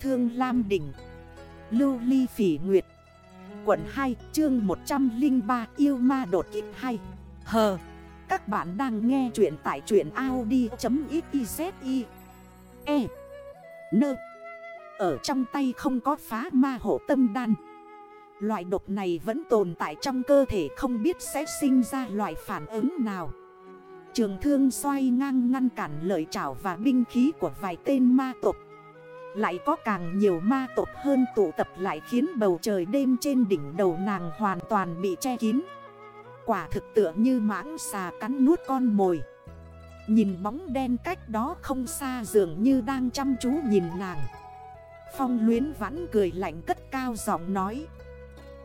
Thương Lam Đỉnh, Lưu Ly Phỉ Nguyệt, Quận 2 chương 103 Yêu Ma đột kích 2 Hờ Các bạn đang nghe chuyện tại truyện Audi.xyz E Nơ Ở trong tay không có phá ma hộ tâm đan. Loại độc này vẫn tồn tại trong cơ thể, không biết sẽ sinh ra loại phản ứng nào. Trường thương xoay ngang ngăn cản lợi trảo và binh khí của vài tên ma tộc. Lại có càng nhiều ma tộc hơn tụ tập lại khiến bầu trời đêm trên đỉnh đầu nàng hoàn toàn bị che kín. Quả thực tựa như mãng xà cắn nuốt con mồi. Nhìn bóng đen cách đó không xa dường như đang chăm chú nhìn nàng. Phong luyến vãn cười lạnh cất cao giọng nói.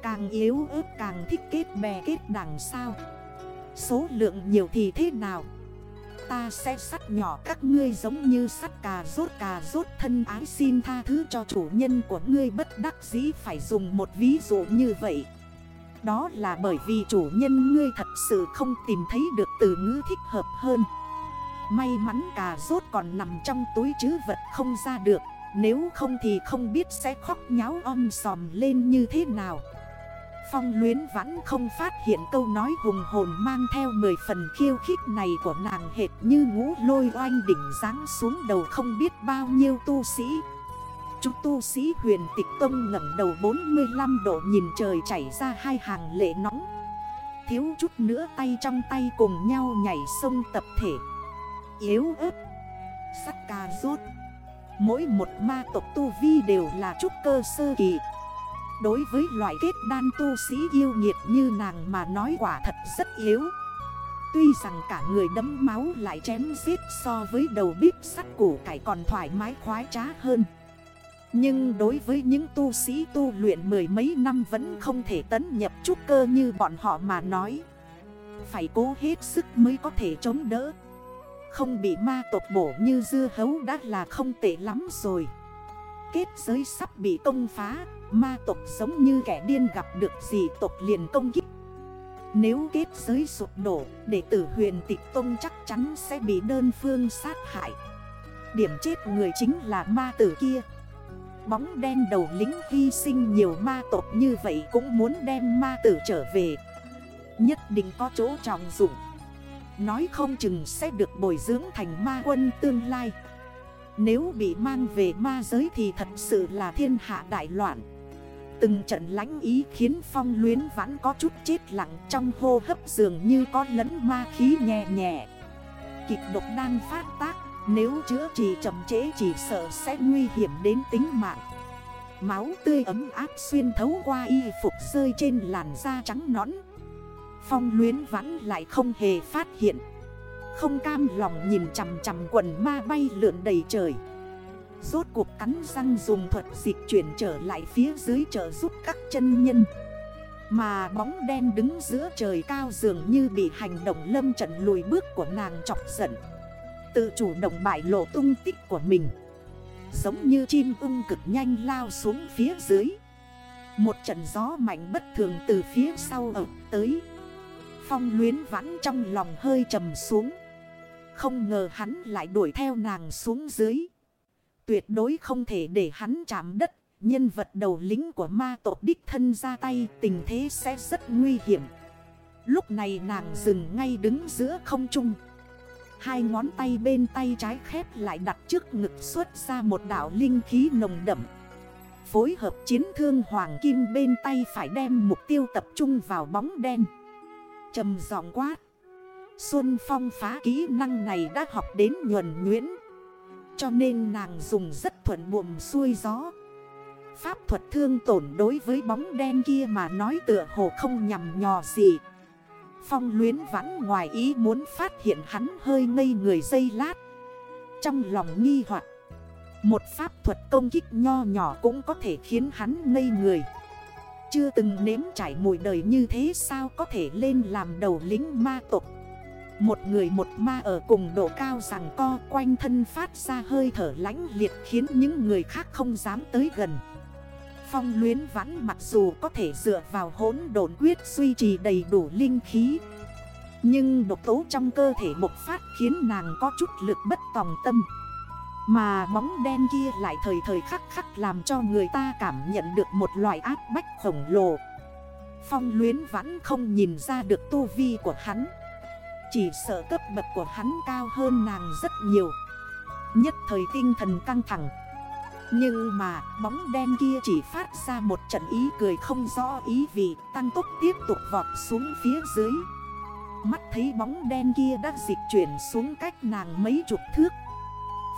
Càng yếu ớt càng thích kết bè kết đằng sao Số lượng nhiều thì thế nào? Ta sẽ sắt nhỏ các ngươi giống như sắt cà rốt cà rốt thân ái xin tha thứ cho chủ nhân của ngươi bất đắc dĩ phải dùng một ví dụ như vậy. Đó là bởi vì chủ nhân ngươi thật sự không tìm thấy được từ ngữ thích hợp hơn. May mắn cà rốt còn nằm trong túi chứ vật không ra được, Nếu không thì không biết sẽ khóc nháo om sòm lên như thế nào. Phong luyến vẫn không phát hiện câu nói hùng hồn mang theo 10 phần khiêu khích này của nàng hệt như ngũ lôi oanh đỉnh ráng xuống đầu không biết bao nhiêu tu sĩ. Chúng tu sĩ huyền tịch tông ngẩn đầu 45 độ nhìn trời chảy ra hai hàng lệ nóng. Thiếu chút nữa tay trong tay cùng nhau nhảy sông tập thể. Yếu ớt, sắt ca rốt. Mỗi một ma tộc tu vi đều là trúc cơ sơ kỳ. Đối với loại kết đan tu sĩ yêu nghiệt như nàng mà nói quả thật rất yếu. Tuy rằng cả người đấm máu lại chém giết so với đầu bếp sắt củ cải còn thoải mái khoái trá hơn. Nhưng đối với những tu sĩ tu luyện mười mấy năm vẫn không thể tấn nhập trúc cơ như bọn họ mà nói. Phải cố hết sức mới có thể chống đỡ. Không bị ma tộc bổ như dưa hấu đã là không tệ lắm rồi. Kết giới sắp bị công phá, Ma tộc giống như kẻ điên gặp được gì tộc liền công kích. Nếu kết giới sụp đổ, Đệ tử huyền tịch tông chắc chắn sẽ bị đơn phương sát hại. Điểm chết người chính là ma tử kia. Bóng đen đầu lính hy sinh nhiều ma tộc như vậy Cũng muốn đem ma tử trở về. Nhất định có chỗ trọng dụng. Nói không chừng sẽ được bồi dưỡng thành ma quân tương lai. Nếu bị mang về ma giới thì thật sự là thiên hạ đại loạn. Từng trận lãnh ý khiến phong luyến vẫn có chút chết lặng trong hô hấp dường như có lẫn ma khí nhẹ nhẹ. Kịch độc đang phát tác, Nếu chữa trị chậm chế chỉ sợ sẽ nguy hiểm đến tính mạng. Máu tươi ấm áp xuyên thấu qua y phục rơi trên làn da trắng nõn. Phong luyến vãn lại không hề phát hiện. Không cam lòng nhìn chằm chằm quần ma bay lượn đầy trời. Rốt cuộc cắn răng dùng thuật dịch chuyển trở lại phía dưới trợ giúp các chân nhân. Mà bóng đen đứng giữa trời cao dường như bị hành động lâm trận lùi bước của nàng chọc giận. Tự chủ động bại lộ tung tích của mình. Giống như chim ưng cực nhanh lao xuống phía dưới. Một trận gió mạnh bất thường từ phía sau ập tới. Phong luyến vãn trong lòng hơi trầm xuống. Không ngờ hắn lại đuổi theo nàng xuống dưới Tuyệt đối không thể để hắn chạm đất. Nhân vật đầu lính của ma tộc đích thân ra tay, tình thế sẽ rất nguy hiểm. Lúc này nàng dừng ngay đứng giữa không trung. Hai ngón tay bên tay trái khép lại đặt trước ngực xuất ra một đảo linh khí nồng đậm. Phối hợp chiến thương hoàng kim bên tay phải đem mục tiêu tập trung vào bóng đen. trầm giọng quát. Xuân Phong phá kỹ năng này đã học đến nhuần nhuyễn. Cho nên nàng dùng rất thuận buồm xuôi gió. Pháp thuật thương tổn đối với bóng đen kia mà nói tựa hồ không nhằm nhò gì. Phong luyến vãn ngoài ý muốn phát hiện hắn hơi ngây người dây lát. Trong lòng nghi hoặc, Một pháp thuật công kích nho nhỏ cũng có thể khiến hắn ngây người. Chưa từng nếm trải mùi đời như thế sao có thể lên làm đầu lính ma tộc một người một ma ở cùng độ cao rằng co quanh thân phát ra hơi thở lánh liệt khiến những người khác không dám tới gần. Phong luyến vãn mặc dù có thể dựa vào hỗn độn quyết duy trì đầy đủ linh khí. Nhưng độc tố trong cơ thể bộc phát khiến nàng có chút lực bất tòng tâm. Mà bóng đen kia lại thời thời khắc khắc làm cho người ta cảm nhận được một loại áp bách khổng lồ Phong luyến vẫn không nhìn ra được tu vi của hắn chỉ sợ cấp bậc của hắn cao hơn nàng rất nhiều. Nhất thời tinh thần căng thẳng. Nhưng mà, bóng đen kia chỉ phát ra một trận ý cười không rõ ý vì Tăng tốc tiếp tục vọt xuống phía dưới. Mắt thấy bóng đen kia đã dịch chuyển xuống cách nàng mấy chục thước.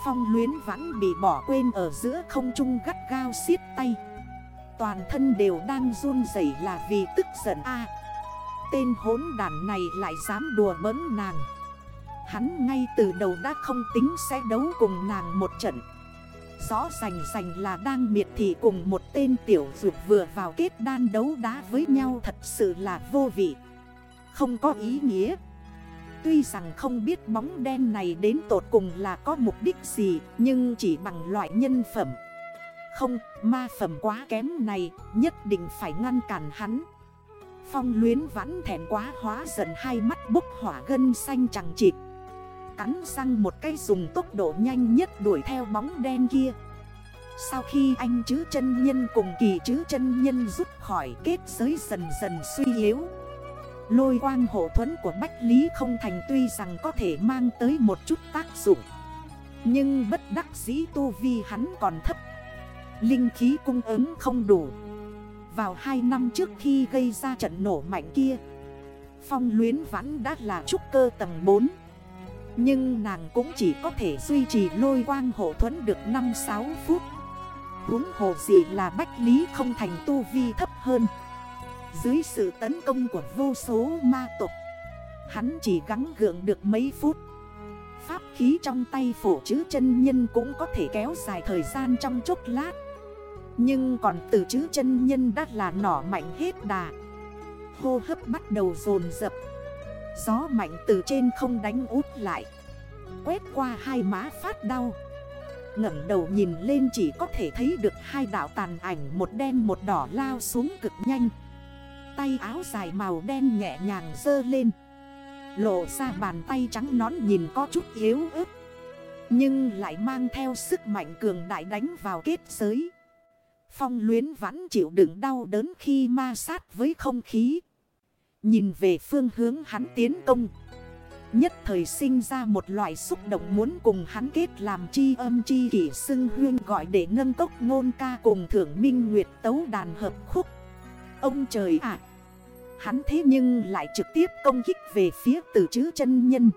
Phong luyến vẫn bị bỏ quên ở giữa không trung gắt gao xiết tay. Toàn thân đều đang run rẩy là vì tức giận a. Tên hốn đàn này lại dám đùa bỡn nàng. Hắn ngay từ đầu đã không tính sẽ đấu cùng nàng một trận. Rõ rành rành là đang miệt thị cùng một tên tiểu dục vừa vào kết đan đấu đá với nhau thật sự là vô vị. Không có ý nghĩa. Tuy rằng không biết bóng đen này đến tột cùng là có mục đích gì Nhưng chỉ bằng loại nhân phẩm. Không, ma phẩm quá kém này nhất định phải ngăn cản hắn. Phong luyến vãn thèn quá hóa giận hai mắt bốc hỏa gân xanh chẳng chịt. Cắn răng một cây dùng tốc độ nhanh nhất đuổi theo bóng đen kia. Sau khi anh chứ chân nhân cùng kỳ chứ chân nhân rút khỏi kết giới dần dần suy yếu. Lôi quang hộ thuẫn của Bách Lý không thành tuy rằng có thể mang tới một chút tác dụng. Nhưng bất đắc dĩ tu vi hắn còn thấp. Linh khí cung ứng không đủ. Vào 2 năm trước khi gây ra trận nổ mạnh kia, Phong luyến vãn đã là trúc cơ tầng 4 Nhưng nàng cũng chỉ có thể duy trì lôi quang hộ thuẫn được 5-6 phút. Húng hồ gì là Bách Lý không thành tu vi thấp hơn. Dưới sự tấn công của vô số ma tục Hắn chỉ gắng gượng được mấy phút. Pháp khí trong tay phổ chứ chân nhân cũng có thể kéo dài thời gian trong chốc lát. Nhưng còn từ chữ chân nhân đã là nỏ mạnh hết đà. Hô hấp bắt đầu dồn dập. Gió mạnh từ trên không đánh út lại. Quét qua hai má phát đau. Ngẩng đầu nhìn lên chỉ có thể thấy được hai đảo tàn ảnh một đen một đỏ lao xuống cực nhanh. Tay áo dài màu đen nhẹ nhàng dơ lên. Lộ ra bàn tay trắng nón nhìn có chút yếu ớt. Nhưng lại mang theo sức mạnh cường đại đánh vào kết giới. Phong luyến vẫn chịu đựng đau đớn khi ma sát với không khí. Nhìn về phương hướng hắn tiến công. Nhất thời sinh ra một loại xúc động muốn cùng hắn kết làm chi âm chi kỷ xưng huyên gọi để nâng tốc ngôn ca cùng thưởng minh nguyệt tấu đàn hợp khúc. Ông trời ạ! Hắn thế nhưng lại trực tiếp công kích về phía tử chứ chân nhân.